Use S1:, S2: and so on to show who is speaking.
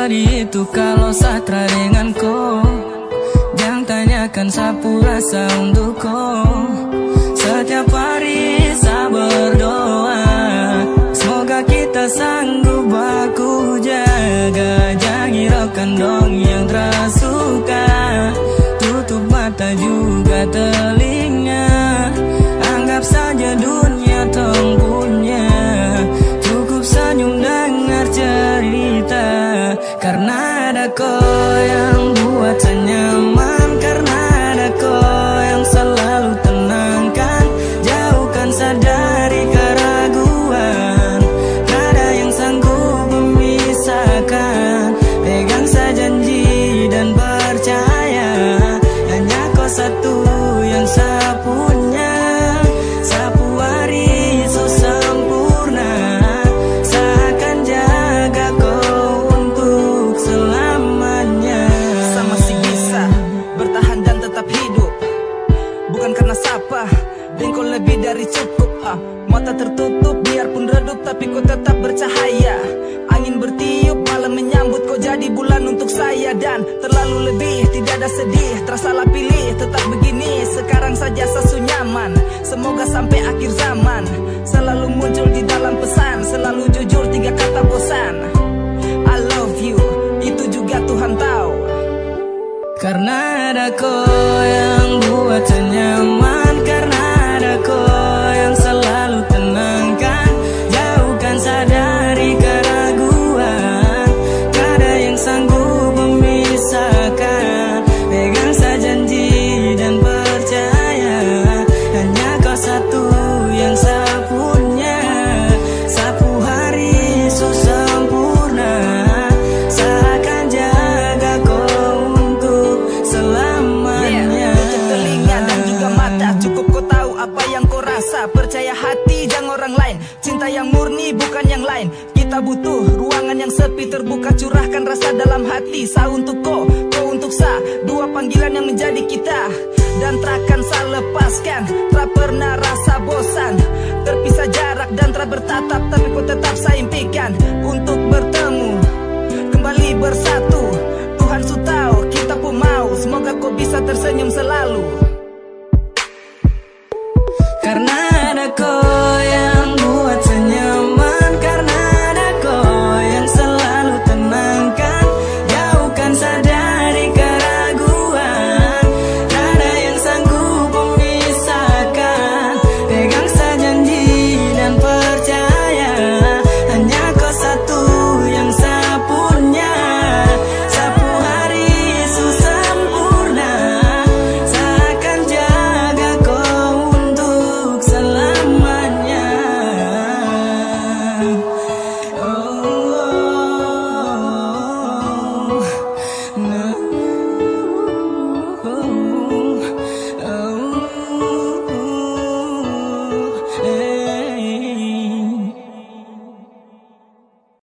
S1: Sedih itu kalau satra dengan kau Jangan tanyakan sapu rasa untuk Kau
S2: lebih dari cukup ah, Mata tertutup biarpun redup Tapi kau tetap bercahaya. Angin bertiup malam menyambut Kau jadi bulan untuk saya. Dan terlalu lebih tidak ada sedih Tersalah pilih tetap begini. Sekarang saja sesu nyaman. Semoga sampai akhir zaman Cinta yang murni bukan yang lain. Kita butuh ruangan yang sepi Terbuka curahkan rasa dalam hati. Sa untuk kau, kau untuk sa. Dua panggilan yang menjadi kita. Dan takkan sa lepaskan. Tak pernah rasa bosan. Terpisah jarak dan tak bertatap. Tapi kau tetap impikan